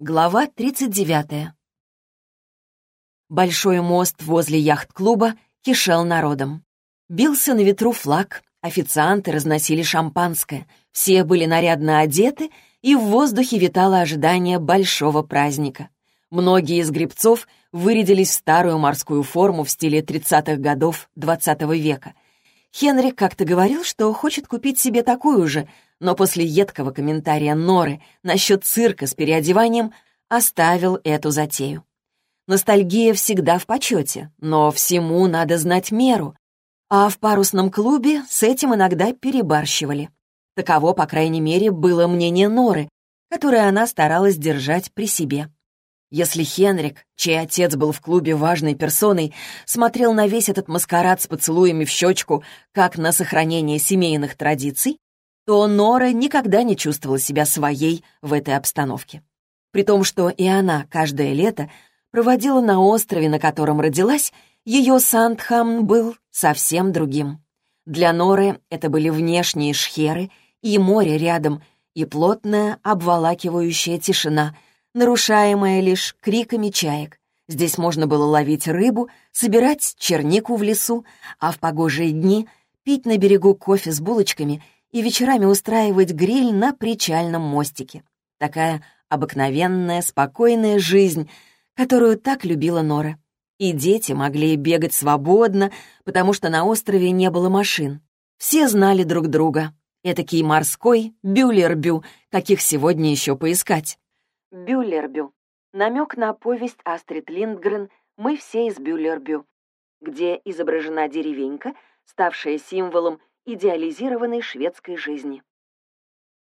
Глава 39. Большой мост возле яхт-клуба кишел народом. Бился на ветру флаг, официанты разносили шампанское, все были нарядно одеты, и в воздухе витало ожидание большого праздника. Многие из гребцов вырядились в старую морскую форму в стиле 30-х годов XX -го века. Хенрик как-то говорил, что хочет купить себе такую же — но после едкого комментария Норы насчет цирка с переодеванием оставил эту затею. Ностальгия всегда в почете, но всему надо знать меру, а в парусном клубе с этим иногда перебарщивали. Таково, по крайней мере, было мнение Норы, которое она старалась держать при себе. Если Хенрик, чей отец был в клубе важной персоной, смотрел на весь этот маскарад с поцелуями в щечку, как на сохранение семейных традиций, то Нора никогда не чувствовала себя своей в этой обстановке. При том, что и она каждое лето проводила на острове, на котором родилась, ее Сандхам был совсем другим. Для Норы это были внешние шхеры и море рядом, и плотная, обволакивающая тишина, нарушаемая лишь криками чаек. Здесь можно было ловить рыбу, собирать чернику в лесу, а в погожие дни пить на берегу кофе с булочками — и вечерами устраивать гриль на причальном мостике. Такая обыкновенная, спокойная жизнь, которую так любила Нора. И дети могли бегать свободно, потому что на острове не было машин. Все знали друг друга. Этакий морской бюллербю, каких сегодня еще поискать. Бюллербю. Намек на повесть Астрид Линдгрен «Мы все из Бюллербю», где изображена деревенька, ставшая символом идеализированной шведской жизни.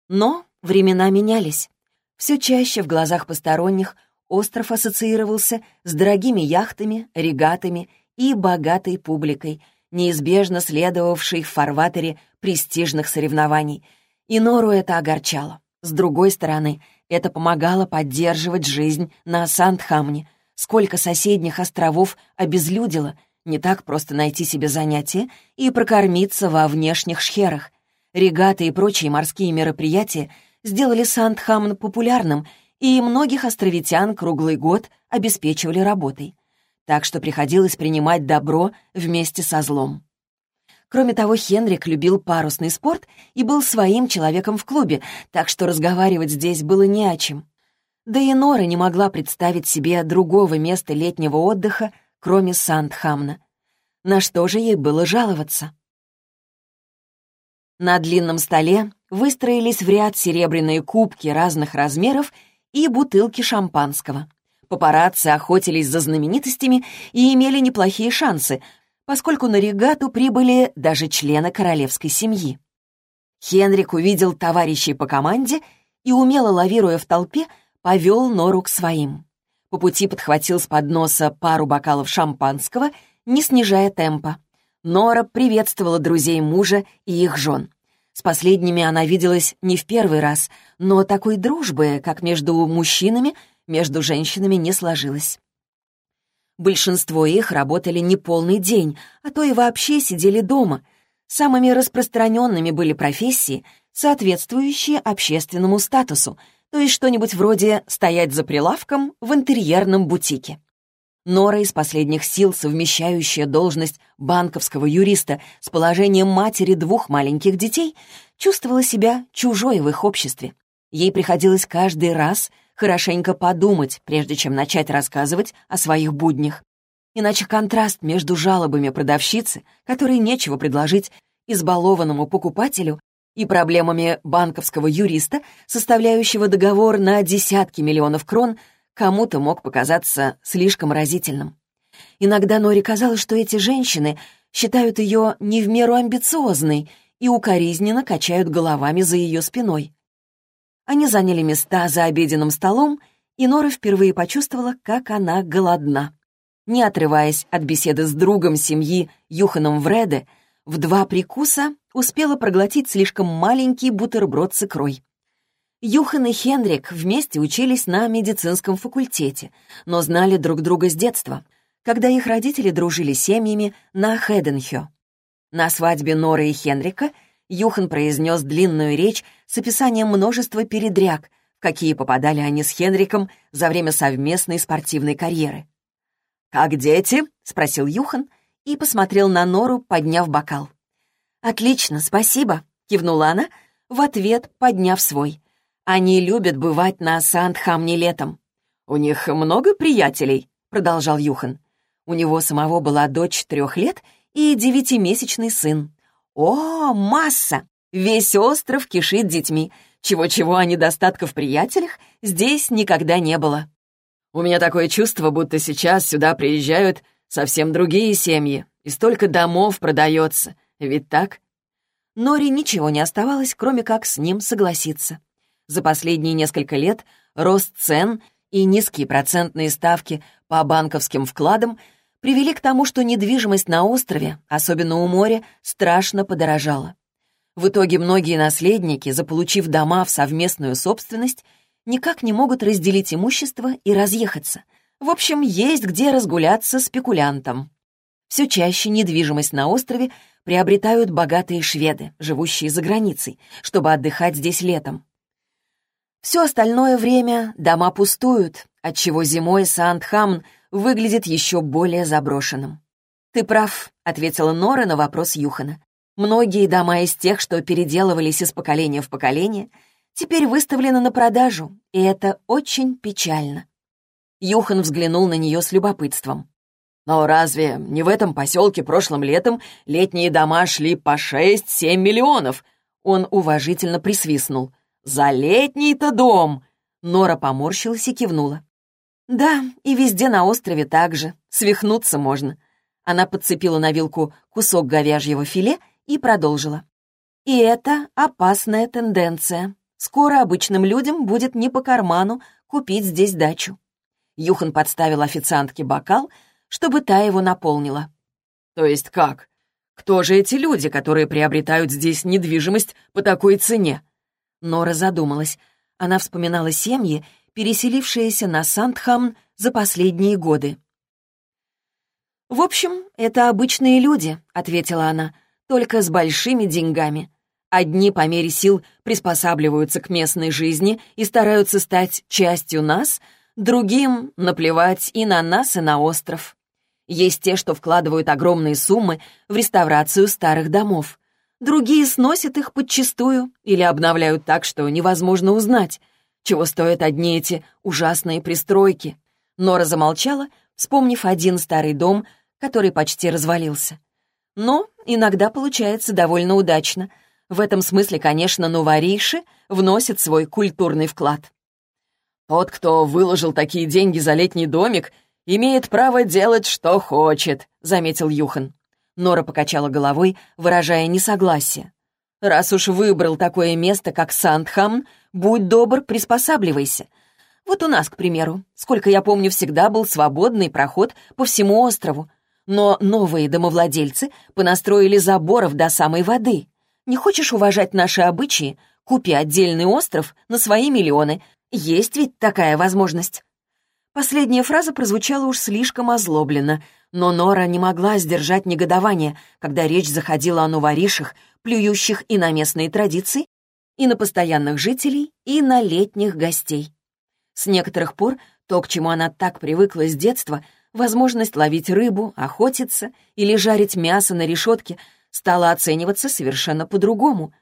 Но времена менялись. Все чаще в глазах посторонних остров ассоциировался с дорогими яхтами, регатами и богатой публикой, неизбежно следовавшей в фарватере престижных соревнований. И Нору это огорчало. С другой стороны, это помогало поддерживать жизнь на Сандхамне. Сколько соседних островов обезлюдило — не так просто найти себе занятие и прокормиться во внешних шхерах. Регаты и прочие морские мероприятия сделали Сандхамн популярным, и многих островитян круглый год обеспечивали работой. Так что приходилось принимать добро вместе со злом. Кроме того, Хенрик любил парусный спорт и был своим человеком в клубе, так что разговаривать здесь было не о чем. Да и Нора не могла представить себе другого места летнего отдыха, кроме Сандхамна. На что же ей было жаловаться? На длинном столе выстроились в ряд серебряные кубки разных размеров и бутылки шампанского. Папарацци охотились за знаменитостями и имели неплохие шансы, поскольку на регату прибыли даже члены королевской семьи. Хенрик увидел товарищей по команде и, умело лавируя в толпе, повел Нору к своим. По пути подхватил с подноса пару бокалов шампанского, не снижая темпа. Нора приветствовала друзей мужа и их жен. С последними она виделась не в первый раз, но такой дружбы, как между мужчинами, между женщинами не сложилось. Большинство их работали не полный день, а то и вообще сидели дома. Самыми распространенными были профессии, соответствующие общественному статусу — то есть что-нибудь вроде «стоять за прилавком» в интерьерном бутике. Нора из последних сил, совмещающая должность банковского юриста с положением матери двух маленьких детей, чувствовала себя чужой в их обществе. Ей приходилось каждый раз хорошенько подумать, прежде чем начать рассказывать о своих буднях. Иначе контраст между жалобами продавщицы, которой нечего предложить избалованному покупателю, и проблемами банковского юриста, составляющего договор на десятки миллионов крон, кому-то мог показаться слишком разительным. Иногда Нори казалось, что эти женщины считают ее не в меру амбициозной и укоризненно качают головами за ее спиной. Они заняли места за обеденным столом, и Нора впервые почувствовала, как она голодна. Не отрываясь от беседы с другом семьи Юханом Вреде, в два прикуса успела проглотить слишком маленький бутерброд с икрой. Юхан и Хенрик вместе учились на медицинском факультете, но знали друг друга с детства, когда их родители дружили семьями на Хеденхё. На свадьбе Норы и Хенрика Юхан произнес длинную речь с описанием множества передряг, какие попадали они с Хенриком за время совместной спортивной карьеры. «Как дети?» — спросил Юхан и посмотрел на Нору, подняв бокал. «Отлично, спасибо», — кивнула она, в ответ подняв свой. «Они любят бывать на Сандхамне летом». «У них много приятелей?» — продолжал Юхан. У него самого была дочь трех лет и девятимесячный сын. «О, масса! Весь остров кишит детьми. Чего-чего о недостатках в приятелях здесь никогда не было. У меня такое чувство, будто сейчас сюда приезжают совсем другие семьи, и столько домов продается. Ведь так?» Нори ничего не оставалось, кроме как с ним согласиться. За последние несколько лет рост цен и низкие процентные ставки по банковским вкладам привели к тому, что недвижимость на острове, особенно у моря, страшно подорожала. В итоге многие наследники, заполучив дома в совместную собственность, никак не могут разделить имущество и разъехаться. В общем, есть где разгуляться спекулянтам. Все чаще недвижимость на острове приобретают богатые шведы, живущие за границей, чтобы отдыхать здесь летом. Все остальное время дома пустуют, отчего зимой Сандхамн выглядит еще более заброшенным. «Ты прав», — ответила Нора на вопрос Юхана. Многие дома из тех, что переделывались из поколения в поколение, теперь выставлены на продажу, и это очень печально. Юхан взглянул на нее с любопытством. «Но разве не в этом поселке прошлым летом летние дома шли по шесть-семь миллионов?» Он уважительно присвистнул. «За летний-то дом!» Нора поморщилась и кивнула. «Да, и везде на острове так же. Свихнуться можно». Она подцепила на вилку кусок говяжьего филе и продолжила. И это опасная тенденция. Скоро обычным людям будет не по карману купить здесь дачу. Юхан подставил официантке бокал, чтобы та его наполнила. «То есть как? Кто же эти люди, которые приобретают здесь недвижимость по такой цене?» Нора задумалась. Она вспоминала семьи, переселившиеся на Сандхам за последние годы. «В общем, это обычные люди», — ответила она только с большими деньгами. Одни по мере сил приспосабливаются к местной жизни и стараются стать частью нас, другим наплевать и на нас, и на остров. Есть те, что вкладывают огромные суммы в реставрацию старых домов. Другие сносят их подчистую или обновляют так, что невозможно узнать, чего стоят одни эти ужасные пристройки. Нора замолчала, вспомнив один старый дом, который почти развалился. Но иногда получается довольно удачно. В этом смысле, конечно, новориши вносят свой культурный вклад. Тот, кто выложил такие деньги за летний домик, имеет право делать, что хочет», — заметил Юхан. Нора покачала головой, выражая несогласие. «Раз уж выбрал такое место, как Сандхам, будь добр, приспосабливайся. Вот у нас, к примеру, сколько я помню, всегда был свободный проход по всему острову. Но новые домовладельцы понастроили заборов до самой воды. Не хочешь уважать наши обычаи? Купи отдельный остров на свои миллионы. Есть ведь такая возможность». Последняя фраза прозвучала уж слишком озлобленно, но Нора не могла сдержать негодование, когда речь заходила о новоришах, плюющих и на местные традиции, и на постоянных жителей, и на летних гостей. С некоторых пор то, к чему она так привыкла с детства — возможность ловить рыбу, охотиться или жарить мясо на решетке стала оцениваться совершенно по-другому.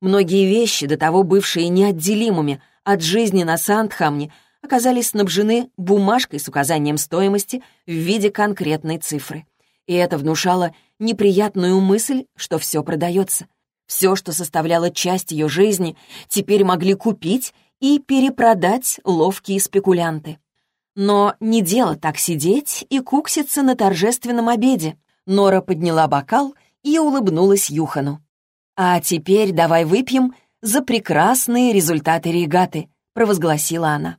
Многие вещи, до того бывшие неотделимыми от жизни на Сандхамне, оказались снабжены бумажкой с указанием стоимости в виде конкретной цифры. И это внушало неприятную мысль, что все продается. Все, что составляло часть ее жизни, теперь могли купить и перепродать ловкие спекулянты. Но не дело так сидеть и кукситься на торжественном обеде. Нора подняла бокал и улыбнулась Юхану. «А теперь давай выпьем за прекрасные результаты регаты», — провозгласила она.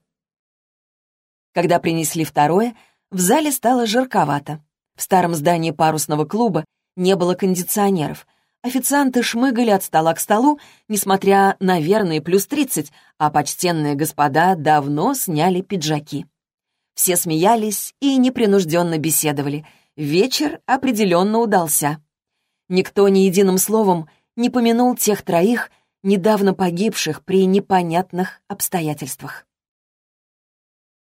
Когда принесли второе, в зале стало жарковато. В старом здании парусного клуба не было кондиционеров. Официанты шмыгали от стола к столу, несмотря на верные плюс тридцать, а почтенные господа давно сняли пиджаки. Все смеялись и непринужденно беседовали. Вечер определенно удался. Никто ни единым словом не помянул тех троих, недавно погибших при непонятных обстоятельствах.